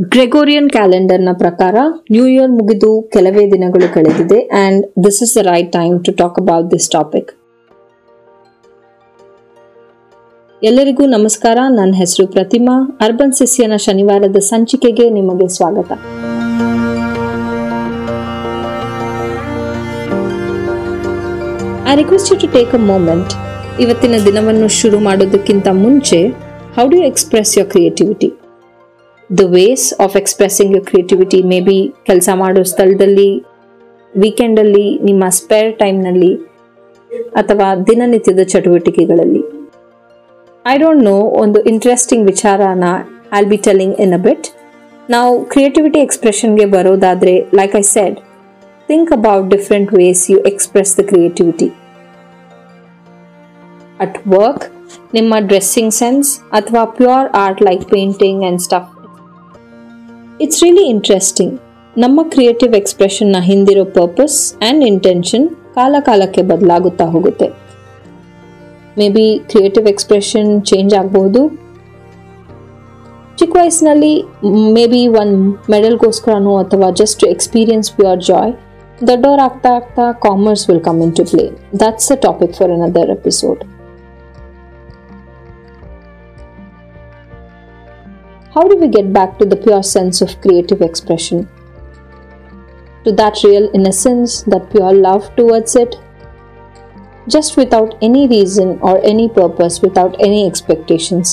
Gregorian ಕ್ಯಾಲೆಂಡರ್ನ ಪ್ರಕಾರ new year ಮುಗಿದು ಕೆಲವೇ ದಿನಗಳು ಕಳೆದಿದೆ and this is the right time to talk about this topic ಎಲ್ಲರಿಗೂ ನಮಸ್ಕಾರ, ನನ್ನ ಹೆಸರು ಪ್ರತಿಮಾ. ಅರ್ಬನ್ ಸಿಸಿಯನ ಶನಿವಾರದ ಸಂಚಿಕೆಗೆ ನಿಮಗೆ ಸ್ವಾಗತ. I request you to take a moment ಇವತ್ತಿನ ದಿನವನ್ನು ಶುರು ಮಾಡೋದಕ್ಕಿಂತ ಮುಂಚೆ how do express your creativity the ways of expressing you creativity maybe ಕೆಲಸ ಮಾಡೋ ಸ್ಥಳದಲ್ಲಿ ವೀಕೆಂಡಲ್ಲಿ ನಿಮ್ಮ ಸ್ಪೇರ್ ಟೈಮ್ನಲ್ಲಿ ಅಥವಾ ದಿನನಿತ್ಯದ ಚಟುವಟಿಕೆಗಳಲ್ಲಿ. ಐ ಡೋಂಟ್ ನೋ ಒಂದು ಇಂಟ್ರೆಸ್ಟಿಂಗ್ ವಿಚಾರನ I'll be telling in a bit ನಾವು ಕ್ರಿಯೇಟಿವಿಟಿ ಎಕ್ಸ್ಪ್ರೆಷನ್ಗೆ ಬರೋದಾದರೆ like I said think about different ways you express the creativity at work ನಿಮ್ಮ ಡ್ರೆಸ್ಸಿಂಗ್ ಸೆನ್ಸ್ ಅಥವಾ pure art like painting and stuff it's really interesting ನಮ್ಮ creative ಎಕ್ಸ್ಪ್ರೆಷನ್ನ ಹಿಂದಿರೋ purpose and intention ಕಾಲ ಕಾಲಕ್ಕೆ ಬದಲಾಗುತ್ತಾ ಹೋಗುತ್ತೆ. Maybe creative expression change ಆಗಬಹುದು. ಚಿಕ್ಕ ವಯಸ್ಸಿನಲ್ಲಿ ಮೇ ಬಿ ಒನ್ ಮೆಡಲ್ಗೋಸ್ಕರನೋ ಅಥವಾ ಜಸ್ಟ್ ಎಕ್ಸ್ಪೀರಿಯನ್ಸ್ ಪ್ಯೂರ್ ಜಾಯ್ ದೊಡ್ಡವರಾಗ್ತಾ ಆಗ್ತಾ commerce will come into play that's a topic for another episode How do we get back to the pure sense of creative expression? To that real innocence, that pure love towards it? Just without any reason or any purpose, without any expectations.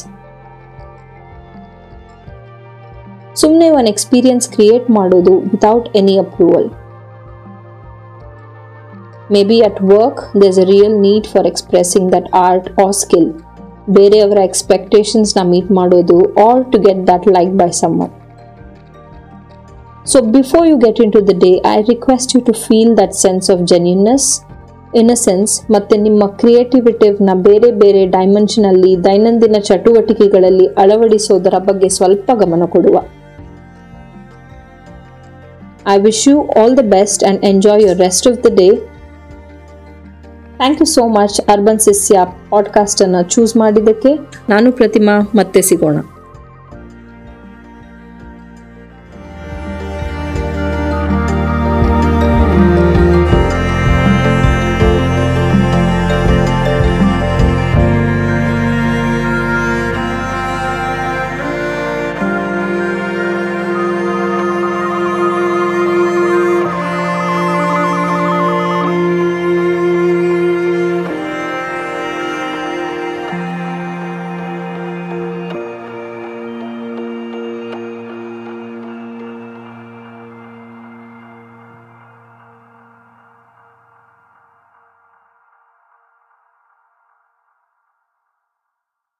ಸುಮ್ಮನೆ ಒಂದು experience create ಮಾಡೋದು without any approval maybe at work does a real need for expressing that art or skill ಬೇರೆಯವರ ಎಕ್ಸ್ಪೆಕ್ಟೇಷನ್ಸ್ನ meet ಮಾಡೋದು or to get that like by some so before you get into the day I request you to feel that sense of genuineness innocence ಮತ್ತು ನಿಮ್ಮ ಕ್ರಿಯೇಟಿವಿಟಿವ್ನ ಬೇರೆ ಬೇರೆ dimensionally ದೈನಂದಿನ ಚಟುವಟಿಕೆಗಳಲ್ಲಿ ಅಳವಡಿಸೋದರ ಬಗ್ಗೆ ಸ್ವಲ್ಪ ಗಮನ ಕೊಡುವ. I wish you all the best and enjoy your rest of the day thank you so much urban ಸಿಸ್ಯಾ ಪಾಡ್ಕಾಸ್ಟನ್ನು ಚೂಸ್ ಮಾಡಿದ್ದಕ್ಕೆ. ನಾನು ಪ್ರತಿಮಾ ಮತ್ತೆ ಸಿಗೋಣ.